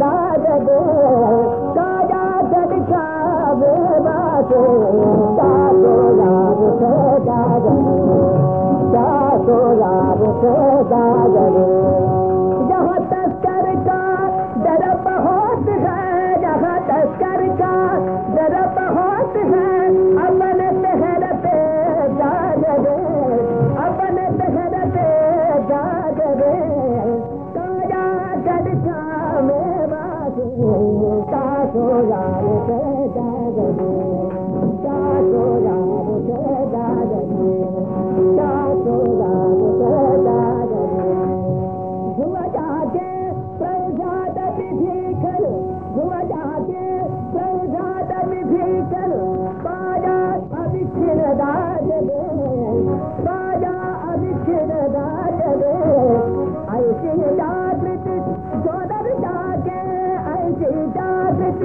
ದಾರದ ta số là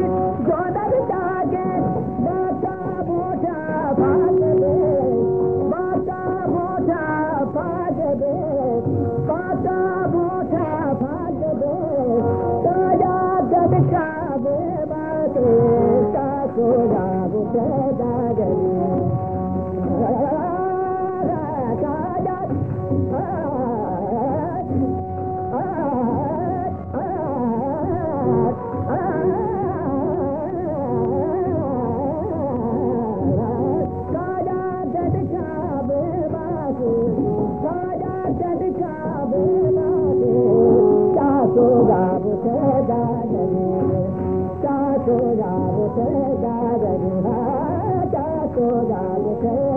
Jordan चासो गाब